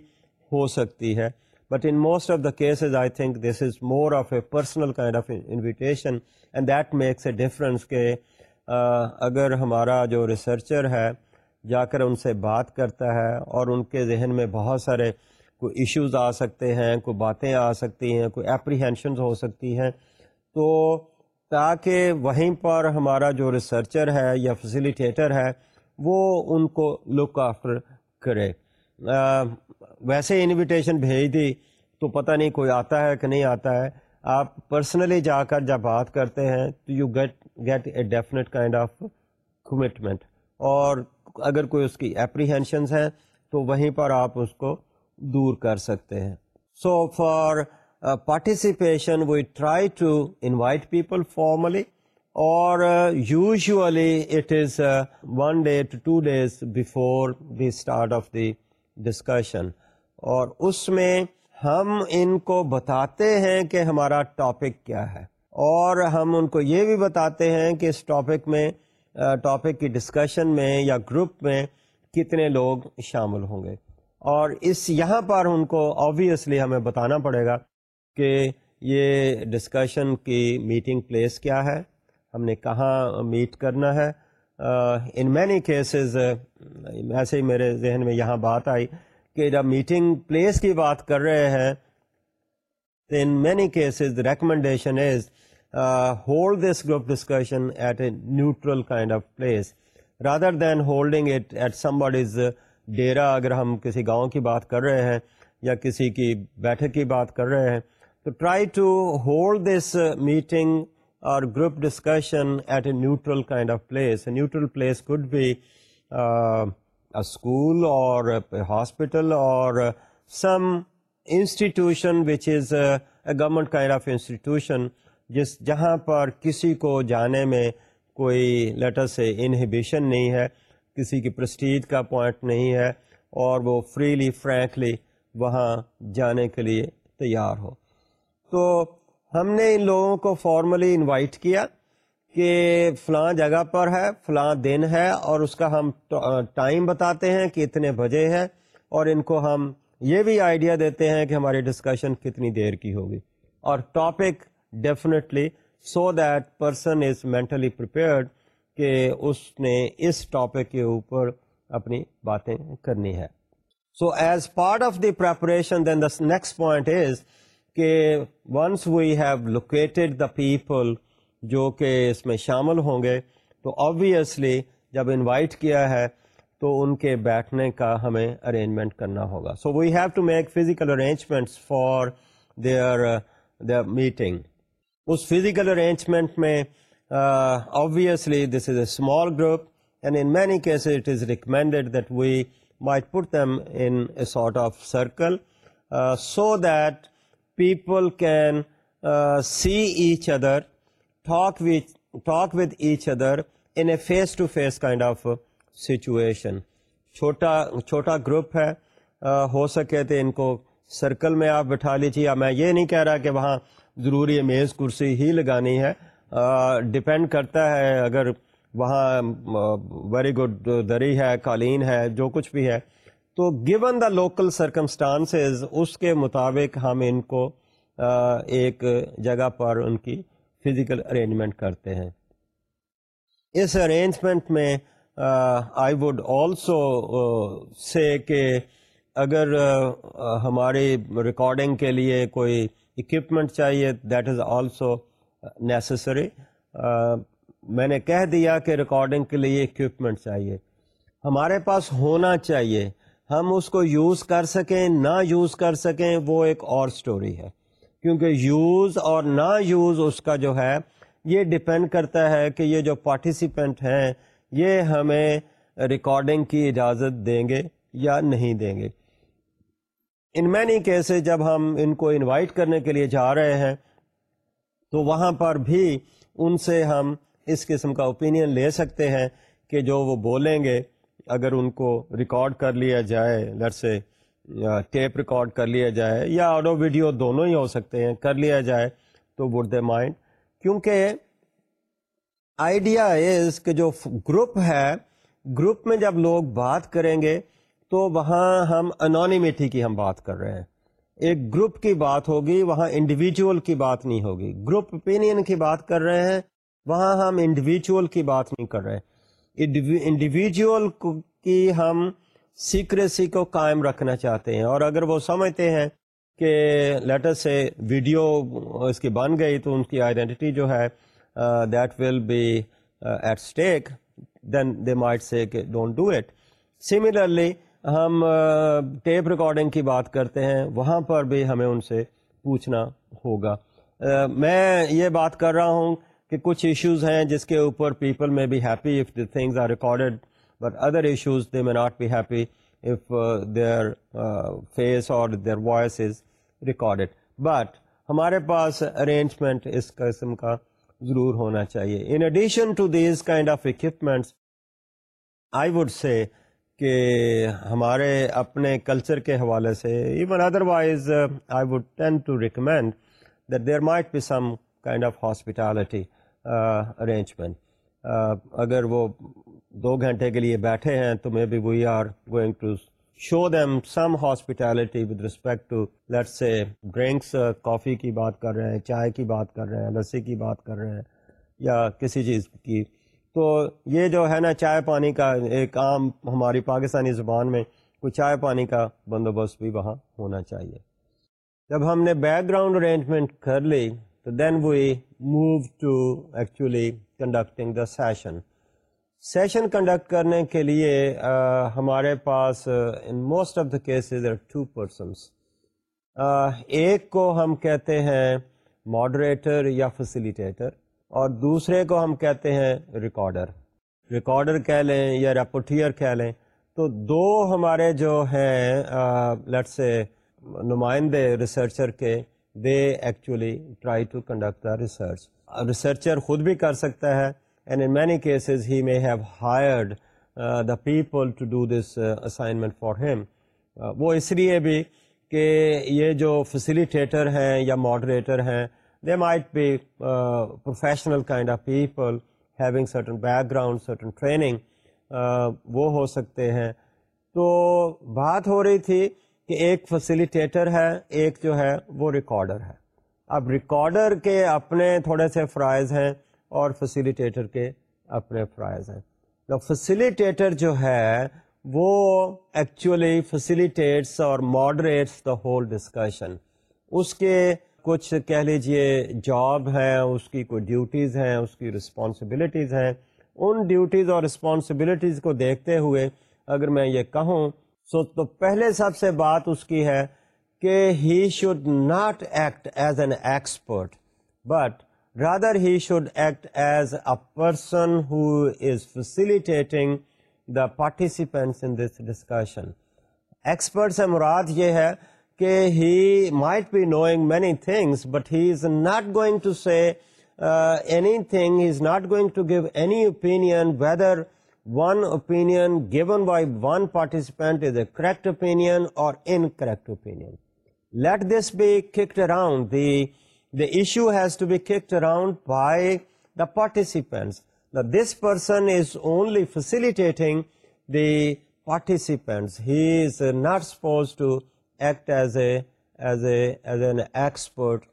ہو سکتی ہے۔ But in most of the cases I think this is more of a personal kind of invitation and that makes a difference کہ اگر ہمارا جو ریسرچر ہے جا کر ان سے بات کرتا ہے اور ان کے ذہن میں بہت سارے کوئی ایشوز آ سکتے ہیں کوئی باتیں آ سکتی ہیں کوئی اپریہینشنز ہو سکتی ہیں تو تاکہ وہیں پر ہمارا جو ریسرچر ہے یا فیسیلیٹیٹر ہے وہ ان کو لک آفٹر کرے ویسے انویٹیشن بھیج دی تو پتہ نہیں کوئی آتا ہے کہ نہیں آتا ہے۔ آپ پرسنلی جا کر جب بات کرتے ہیں تو you get get a definite kind of commitment اور اگر کوئی اس کی اپریہینشنز ہیں تو وہیں پر آپ اس کو دور کر سکتے ہیں۔ So for participation we try to invite people formally اور usually it is one day to two days before the start of the discussion اور اس میں ہم ان کو بتاتے ہیں کہ ہمارا ٹاپک کیا ہے۔ اور ہم ان کو یہ بھی بتاتے ہیں کہ اس ٹاپک میں ٹاپک کی ڈسکشن میں یا گروپ میں کتنے لوگ شامل ہوں گے۔ اور اس یہاں پر ان کو آبویسلی ہمیں بتانا پڑے گا کہ یہ ڈسکشن کی میٹنگ پلیس کیا ہے۔ ہم نے کہاں میٹ کرنا ہے۔ ان مینی کیسز ایسے ہی میرے ذہن میں یہاں بات آئی کہ جب میٹنگ پلیس کی بات کر رہے ہیں in many cases recommendation is hold this group discussion at a neutral kind of place rather than holding it at somebody's dera اگر ہم کسی گاؤں کی بات کر رہے ہیں یا کسی کی بیٹھک کی بات کر رہے ہیں، تو try to hold this meeting اور group discussion at a neutral kind of place neutral place could be school اور ہاسپٹل اور some institution which is a government kind of institution جس جہاں پر کسی کو جانے میں کوئی لیٹر سے انہیبیشن نہیں ہے، کسی کی پرسٹیج کا پوائنٹ نہیں ہے، اور وہ فریلی فرینکلی وہاں جانے کے لیے تیار ہو۔ تو ہم نے ان لوگوں کو فارملی انوائٹ کیا کہ فلاں جگہ پر ہے، فلاں دن ہے اور اس کا ہم ٹائم بتاتے ہیں کہ اتنے بجے ہے اور ان کو ہم یہ بھی آئیڈیا دیتے ہیں کہ ہماری ڈسکشن کتنی دیر کی ہوگی۔ اور topic definitely so that person is mentally prepared کہ اس نے اس ٹاپک کے اوپر اپنی باتیں کرنی ہے۔ So as part of the preparation then the next point is کہ once we have located the people جو کہ اس میں شامل ہوں گے، تو آبویسلی جب انوائٹ کیا ہے، تو ان کے بیٹھنے کا ہمیں ارینجمنٹ کرنا ہوگا۔ So we have to make physical arrangements for their their meeting us physical arrangement میں obviously this is a small group and in many cases it is recommended that we might put them in a sort of circle so that people can uh, see each other, talk with each other in a face-to-face kind of situation. چھوٹا چھوٹا group ہے ہو سکے تو ان کو circle میں آپ بٹھا لیجیے میں یہ نہیں کہہ رہا کہ وہاں ضروری میز کرسی ہی لگانی ہے ڈپینڈ کرتا ہے اگر وہاں ویری گڈ دری ہے قالین ہے جو کچھ بھی ہے تو گیون دا لوکل سرکمسٹانسز اس کے مطابق ہم ان کو ایک جگہ پر ان کی فزیکل ارینجمنٹ کرتے ہیں۔ اس ارینجمنٹ میں آئی وڈ آلسو سے کہ اگر ہماری ریکارڈنگ کے لیے کوئی اکوپمنٹ چاہیے دیٹ از آلسو نیسسری میں نے کہہ دیا کہ ریکارڈنگ کے لیے اکوپمنٹ چاہیے۔ ہمارے پاس ہونا چاہیے۔ ہم اس کو یوز کر سکیں، نہ یوز کر سکیں، وہ ایک اور سٹوری ہے۔ کیونکہ یوز اور نہ یوز اس کا جو ہے، یہ ڈپینڈ کرتا ہے کہ یہ جو پارٹیسپینٹ ہیں، یہ ہمیں ریکارڈنگ کی اجازت دیں گے یا نہیں دیں گے۔ ان مینی کیسز جب ہم ان کو انوائٹ کرنے کے لیے جا رہے ہیں، تو وہاں پر بھی ان سے ہم اس قسم کا اوپینین لے سکتے ہیں کہ جو وہ بولیں گے اگر ان کو ریکارڈ کر لیا جائے لر سے ٹیپ ریکارڈ کر لیا جائے، یا آڈو ویڈیو دونوں ہی ہو سکتے ہیں، کر لیا جائے تو وڈ دے مائنڈ کیونکہ آئیڈیا از کہ جو گروپ ہے گروپ میں جب لوگ بات کریں گے تو وہاں ہم انانیمیٹی کی ہم بات کر رہے ہیں۔ ایک گروپ کی بات ہوگی، وہاں انڈیویجول کی بات نہیں ہوگی۔ گروپ اوپینین کی بات کر رہے ہیں، وہاں ہم انڈیویجول کی بات نہیں کر رہے۔ انڈیویجول کی ہم سیکریسی کو قائم رکھنا چاہتے ہیں۔ اور اگر وہ سمجھتے ہیں کہ لیٹر سے ویڈیو اس کی بن گئی تو ان کی آئیڈینٹی جو ہے that will be at stake then they might say don't do it similarly ہم ٹیپ uh, ریکارڈنگ کی بات کرتے ہیں۔ وہاں پر بھی ہمیں ان سے پوچھنا ہوگا۔ uh, میں یہ بات کر رہا ہوں کہ کچھ ایشوز ہیں جس کے اوپر people may be happy if the things are recorded but other issues they may not be happy if their face اور their voice is recorded but ہمارے پاس ارینجمنٹ اس قسم کا ضرور ہونا چاہیے. In addition to these kind of equipments I would say کہ ہمارے اپنے کلچر کے حوالے سے even otherwise I would tend to recommend that there might be some kind of hospitality arrangement uh, اگر وہ دو گھنٹے کے لیے بیٹھے ہیں تو maybe we are going to show them some hospitality with respect to let say drinks coffee کی بات کر رہے ہیں، چائے کی بات کر رہے ہیں، لسی کی بات کر رہے ہیں، یا کسی چیز کی. تو یہ جو ہے نا چائے پانی کا ایک عام ہماری پاکستانی زبان میں کوئی چائے پانی کا بندوبست بھی وہاں ہونا چاہیے. جب ہم نے بیک گراؤنڈ ارینجمنٹ کر لی تو then we move to actually conducting the session session conduct کرنے کے لیے ہمارے پاس in most of the cases two persons ایک کو ہم کہتے ہیں ماڈریٹر یا فیسیلیٹیٹر اور دوسرے کو ہم کہتے ہیں ریکارڈر ریکارڈر کہہ لیں یا ریپوٹیئر کہہ لیں. تو دو ہمارے جو ہیں لیٹ سے نمائندے ریسرچر کے they actually try to conduct the research researcher خود بھی کر سکتا ہے and in many cases he may have hired the people to do this assignment for him وہ اس لیے بھی کہ یہ جو فیسیلیٹیٹر ہیں یا ماڈریٹر ہیں they might be professional kind of people having certain background certain training وہ ہو سکتے ہیں. تو بات ہو رہی تھی کہ ایک فیسیلیٹیٹر ہے، ایک جو ہے وہ ریکارڈر ہے۔ اب ریکارڈر کے اپنے تھوڑے سے فرائض ہیں اور فیسیلیٹیٹر کے اپنے فرائض ہیں۔ تو فیسیلیٹیٹر جو ہے، وہ ایکچولی فیسیلیٹیٹس اور ماڈریٹس دا ہول ڈسکشن اس کے کچھ کہہ لیجیے جاب ہیں، اس کی کوئی ڈیوٹیز ہیں، اس کی رسپانسبلٹیز ہیں۔ ان ڈیوٹیز اور رسپانسبلٹیز کو دیکھتے ہوئے اگر میں یہ کہوں سو تو پہلے سب سے بات اس کی ہے کہ he should not act as an expert but rather he should act as a person who is facilitating the participants in this discussion expert سے مراد یہ ہے کہ he might be knowing many things but he is not going to say anything he is not going to give any opinion whether one opinion given by one participant a correct opinion اور incorrect opinion by the participants this person is only facility participants he is not suppose to act as a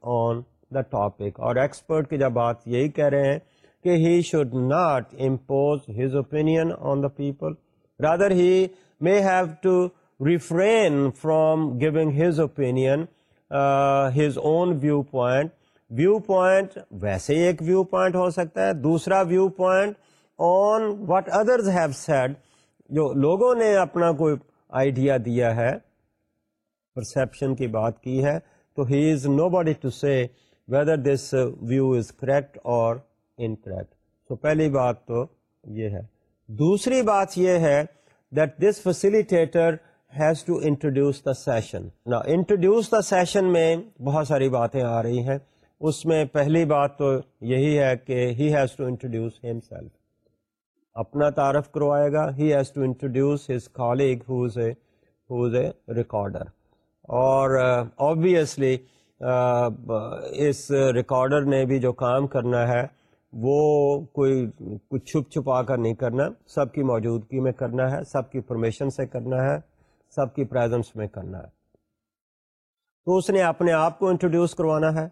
on the topic اور expert کی جب آپ یہی کہہ رہے ہیں کہ uh, he should not impose his opinion on the people rather he may have to refrain from giving his opinion his own viewpoint viewpoint ویسے ایک ویو پوائنٹ ہو سکتا ہے. دوسرا viewpoint on what others have said جو لوگوں نے اپنا کوئی آئیڈیا دیا ہے پرسپشن کی بات کی ہے، تو he is nobody to say whether this view is correct اور ان کریکٹ تو پہلی بات تو یہ ہے۔ دوسری بات یہ ہے that this facilitator has to introduce the session نا انٹروڈیوس دا سیشن میں بہت ساری باتیں آ رہی ہیں۔ اس میں پہلی بات تو یہی ہے کہ he has to introduce himself اپنا تعارف کروائے گا۔ He has to introduce his colleague who's a who's a recorder اور آبویسلی uh, uh, اس ریکارڈر نے بھی جو کام کرنا ہے وہ کوئی کچھ چھپ چھپا کر نہیں کرنا، سب کی موجودگی میں کرنا ہے، سب کی پرمیشن سے کرنا ہے، سب کی پریزنس میں کرنا ہے۔ تو اس نے اپنے آپ کو انٹروڈیوس کروانا ہے،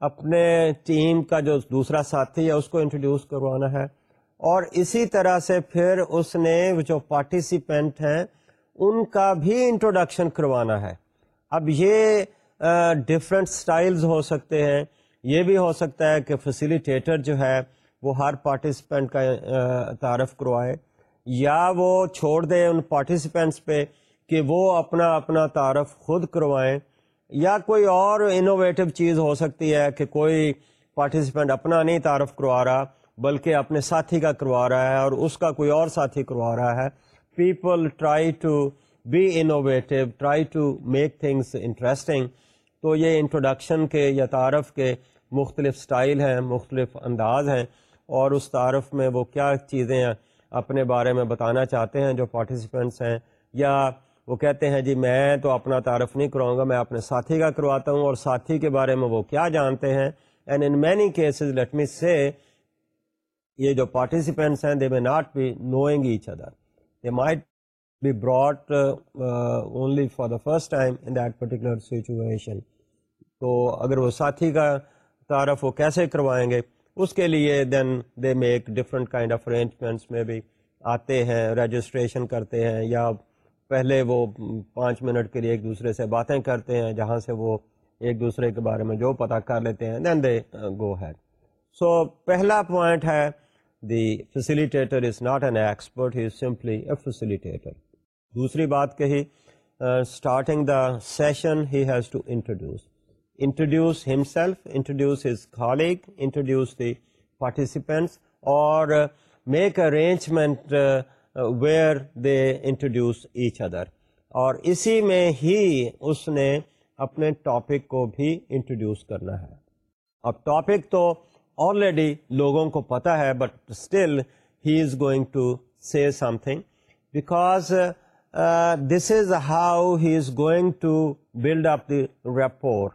اپنے ٹیم کا جو دوسرا ساتھی ہے، اس کو انٹروڈیوس کروانا ہے۔ اور اسی طرح سے پھر اس نے جو پارٹیسپینٹ ہیں، ان کا بھی انٹروڈکشن کروانا ہے۔ اب یہ ڈفرینٹ سٹائلز ہو سکتے ہیں۔ یہ بھی ہو سکتا ہے کہ فیسیلیٹیٹر جو ہے وہ ہر پارٹیسپینٹ کا تعارف کروائے، یا وہ چھوڑ دے ان پارٹیسپینٹس پہ کہ وہ اپنا اپنا تعارف خود کروائیں، یا کوئی اور انوویٹو چیز ہو سکتی ہے کہ کوئی پارٹیسپینٹ اپنا نہیں تعارف کروا رہا، بلکہ اپنے ساتھی کا کروا رہا ہے اور اس کا کوئی اور ساتھی کروا رہا ہے۔ People try to be innovative try to make things interesting تو یہ انٹروڈکشن کے یا تعارف کے مختلف سٹائل ہیں، مختلف انداز ہیں اور اس تعارف میں وہ کیا چیزیں اپنے بارے میں بتانا چاہتے ہیں جو پارٹیسپینٹس ہیں؟ یا وہ کہتے ہیں جی میں تو اپنا تعارف نہیں کراؤں گا، میں اپنے ساتھی کا کرواتا ہوں اور ساتھی کے بارے میں وہ کیا جانتے ہیں؟ And in many cases let me say یہ جو پارٹیسپینٹس ہیں they may not be knowing each other they might be brought only for the first time in that particular situation تو اگر وہ ساتھی کا تعارف وہ کیسے کروائیں گے، اس کے لیے then they make different kind of arrangements میں بھی آتے ہیں رجسٹریشن کرتے ہیں، یا پہلے وہ پانچ منٹ کے لیے ایک دوسرے سے باتیں کرتے ہیں، جہاں سے وہ ایک دوسرے کے بارے میں جو پتہ کر لیتے ہیں دین دے گو ہیڈ سو پہلا پوائنٹ ہے the facilitator is not an expert he is simply a facilitator دوسری بات کہی starting the session he has to introduce introduce himself introduce his colleague introduce the participants اور make arrangement where they introduce each other اور اسی میں ہی اس نے اپنے topic کو بھی انٹروڈیوس کرنا ہے۔ اب ٹاپک تو آلریڈی لوگوں کو پتا ہے but still he is going to say something because this is how he is going to build up the rapport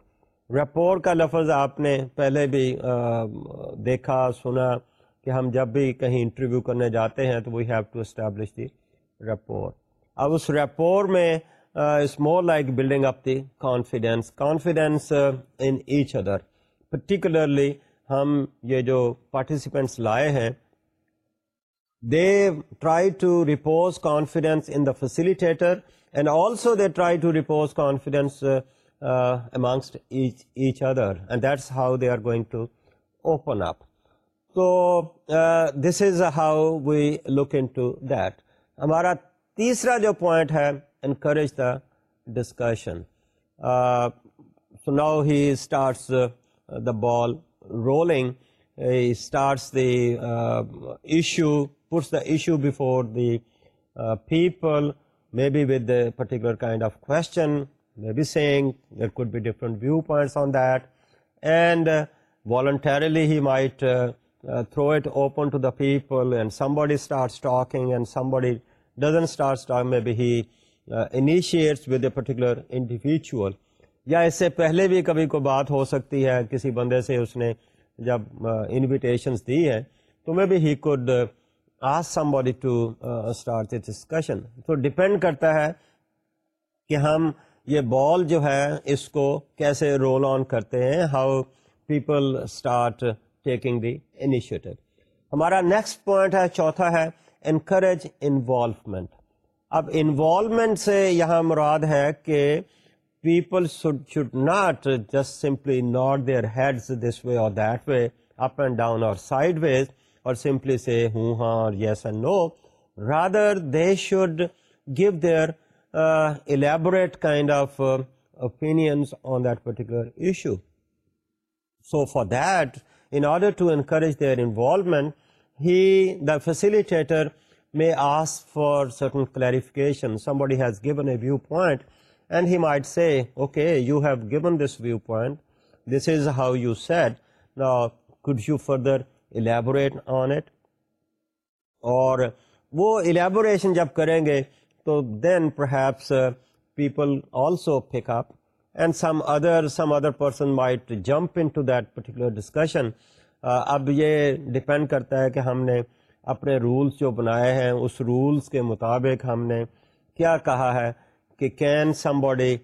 rapport کا لفظ آپ نے پہلے بھی دیکھا، سنا کہ ہم جب بھی کہیں انٹرویو کرنے جاتے ہیں تو we have to establish the rapport اب اس ریپور میں it's more like building up the confidence confidence in each other particularly ہم یہ جو پارٹیسپینٹس لائے ہیں they try to repose confidence in the facilitator and also they try to repose confidence amongst each other and that's how they are going to open up تو this is how we look into that ہمارا تیسرا جو point ہے encourage the discussion so now he starts the ball rolling starts the issue puts the issue before the people maybe with particular kind of question be saying there could be different viewpoints on that and voluntarily he might throw it open to the people and somebody start talking and somebody doesn't start میں بھی he initiates with a particular individual یا اس سے پہلے بھی کبھی کوئی بات ہو سکتی ہے، کسی بندے سے اس نے جب uh, انویٹیشنس دی ہے تو میں بھی ہی could ask somebody to start discussion تو ڈپینڈ کرتا ہے کہ ہم یہ بال جو ہے اس کو کیسے رول آن کرتے ہیں how people start taking the initiative ہمارا نیکسٹ پوائنٹ ہے، چوتھا ہے انکریج انوالومنٹ اب انوالومنٹ سے یہاں مراد ہے کہ people should not just simply nod their head this way اور that way up and down اور سائڈ ویز اور سمپلی سے ہوں ہاں اور yes and no rather they should give their elaborate kind of opinions on that particular issue. So for that, in order to encourage their involvement, the facilitator may ask for certain clarification. Somebody has given a viewpoint and he might say, okay, you have given this viewpoint, this is how you said, now could you further elaborate on it? اور وہ elaboration جب کریں گے تو then perhaps people also pick up and some other some other person might jump into that particular discussion اب یہ depend کرتا ہے کہ ہم نے اپنے رولس جو بنائے ہیں، اس رولس کے مطابق ہم نے کیا کہا ہے کہ can somebody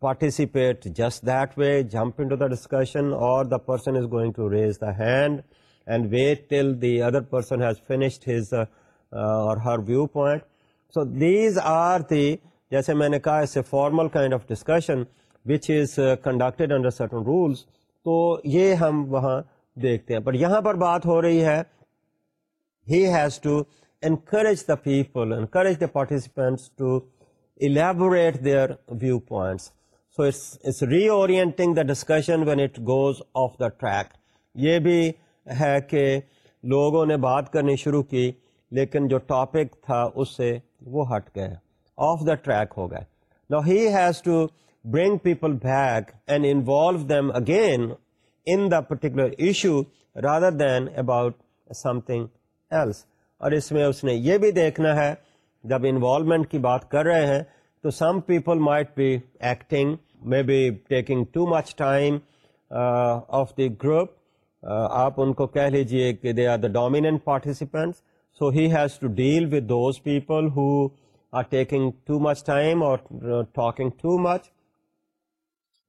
participate just that way jump into the discussion اور the person is going to raise the hand and wait till the other person has finished his اور her view point so these are the جیسے میں نے کہا اس a formal kind of discussion which is conducted under certain rules تو یہ ہم وہاں دیکھتے ہیں. پر یہاں پر بات ہو رہی ہے he has to encourage the people encourage the participants to elaborate their view points so it's reorienting the discussion when it goes off the track یہ بھی ہے کہ لوگوں نے بات کرنی شروع کی لیکن جو ٹاپک تھا اس سے وہ ہٹ گئے آف دا ٹریک ہو گئے۔ Now he has to bring people back and involve them again in the particular issue rather than about something else اور اس میں اس نے یہ بھی دیکھنا ہے، جب انوالومنٹ کی بات کر رہے ہیں تو some people might be acting may be taking too much time of the group آپ ان کو کہہ لیجیے کہ they are the dominant participants so he has to deal with those people who are taking too much time اور talking too much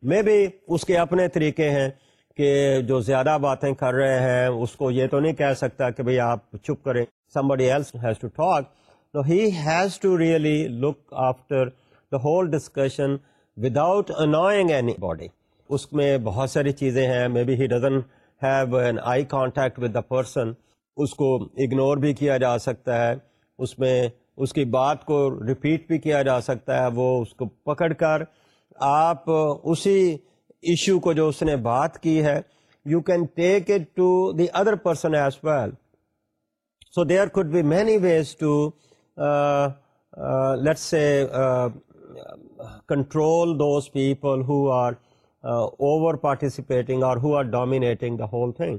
may be اس کے اپنے طریقے ہیں کہ جو زیادہ باتیں کر رہے ہیں اس کو یہ تو نہیں کہہ سکتا کہ بھئی آپ چپ کریں somebody else has to talk تو he has to really look after the whole discussion without annoying anybody اس میں بہت ساری چیزیں ہیں may be he doesn't have an eye contact with the person اس کو اگنور بھی کیا جا سکتا ہے، اس میں اس کی بات کو ریپیٹ بھی کیا جا سکتا ہے، وہ اس کو پکڑ کر آپ اسی ایشو کو جو اس نے بات کی ہے you can take it to the other person as well so there could be many ways to let say control those people who are over participating اور who are dominating the whole thing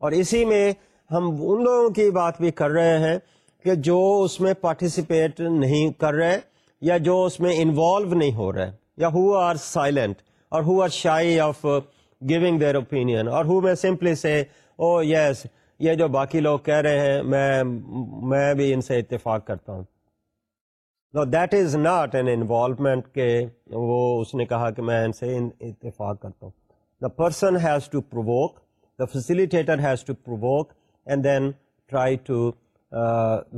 اور اسی میں ہم ان لوگوں کی بات بھی کر رہے ہیں کہ جو اس میں پارٹیسپیٹ نہیں کر رہے یا جو اس میں انوالو نہیں ہو رہے یا ہو آر سائلنٹ اور who are shy of giving their opinion اور ہو may simply say oh yes یہ جو باقی لوگ کہہ رہے ہیں، میں میں بھی ان سے اتفاق کرتا ہوں. That is not an involvement کہ وہ اس نے کہا کہ میں ان سے اتفاق کرتا ہوں. The person has to provoke the facilitator has to provoke and then try to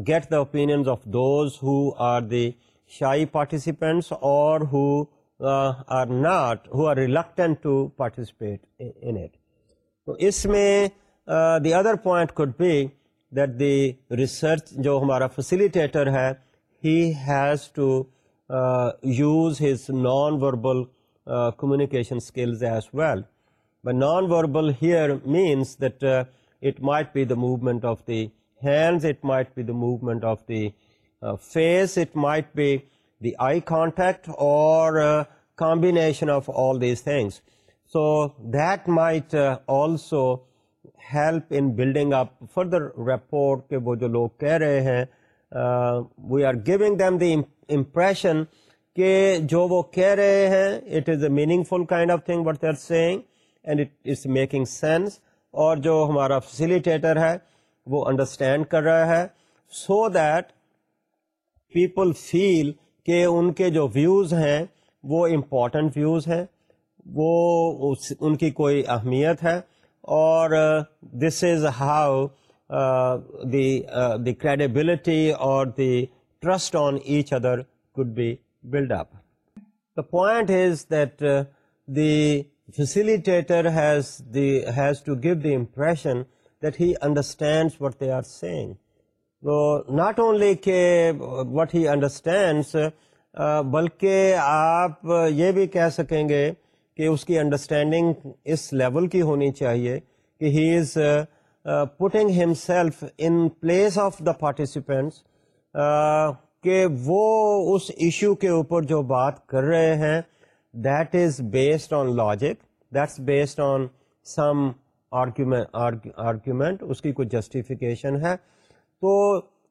get the opinions of those who are the shy participants اور who are not who are reluctant to participate in it تو اس میں the other point could be that the research جو ہمارا facilitator ہے he has to uh, use his non-verbal uh, communication skills as well. But non-verbal here uh, it might be the movement of the hands, it might be the movement of the face, it might be the eye contact, or a combination of all these things. So that might also help in building up further rapport ke wo jo log keh rahe hain we are giving them the impression کہ جو وہ کہہ رہے ہیں it is a meaningful kind of thing what they are saying and it is making sense اور جو ہمارا facilitator ہے، وہ انڈرسٹینڈ کر رہا ہے سو دیٹ پیپل فیل کہ ان کے جو ویوز ہیں، وہ امپورٹنٹ ویوز ہیں، وہ ان کی کوئی اہمیت ہے، اور this is how the credibility or the trust on each other could be built up. The point is that the facilitator has to give the impression that he understands what they are saying. So not only what he understands, بلکہ آپ یہ بھی کہہ سکیں گے کہ اس کی انڈرسٹینڈنگ اس لیول کی ہونی چاہیے کہ he is putting himself in place of the participants کہ وہ اس ایشو کے اوپر جو بات کر رہے ہیں that is based on logic that's based on some argument اس کی کوئی جسٹیفیکیشن ہے تو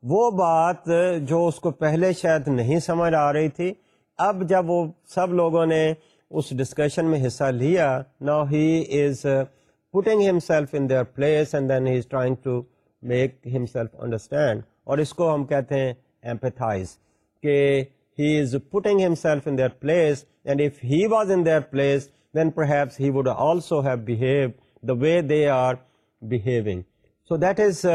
وہ بات جو اس کو پہلے شاید نہیں سمجھ آ رہی تھی، اب جب وہ سب لوگوں نے اس ڈسکشن میں حصہ لیا نا he is putting himself in their place and then he is trying to make himself understand اور اس کو ہم کہتے ہیں ایمپیتھائز کہ he is putting himself in their place and if he was in their place then perhaps he would also have behave the way they are behaving so that is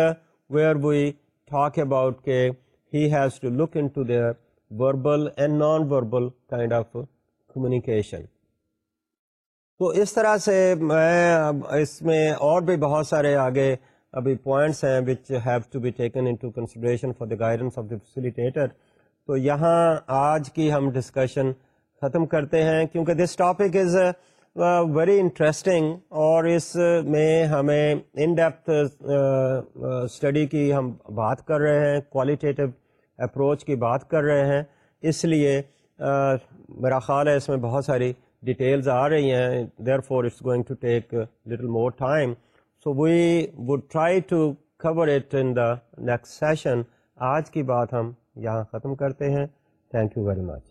where we talk about کہ he has to look into their verbal and non-verbal kind of communication. تو اس طرح سے میں اس میں اور بھی بہت سارے آگے ابھی پوائنٹس ہیں which have to be taken into consideration for the guidance of the facilitator تو یہاں آج کی ہم ڈسکشن ختم کرتے ہیں، کیونکہ this topic is very interesting اور اس میں ہمیں ان ڈیپتھ اسٹڈی کی ہم بات کر رہے ہیں کوالٹیٹیو اپروچ کی بات کر رہے ہیں۔ اس لیے uh, میرا خیال ہے اس میں بہت ساری ڈیٹیلز آ رہی ہیں therefore it's going to take little more time so we would try to cover it in the next session آج کی بات ہم یہاں ختم کرتے ہیں۔ Thank you very much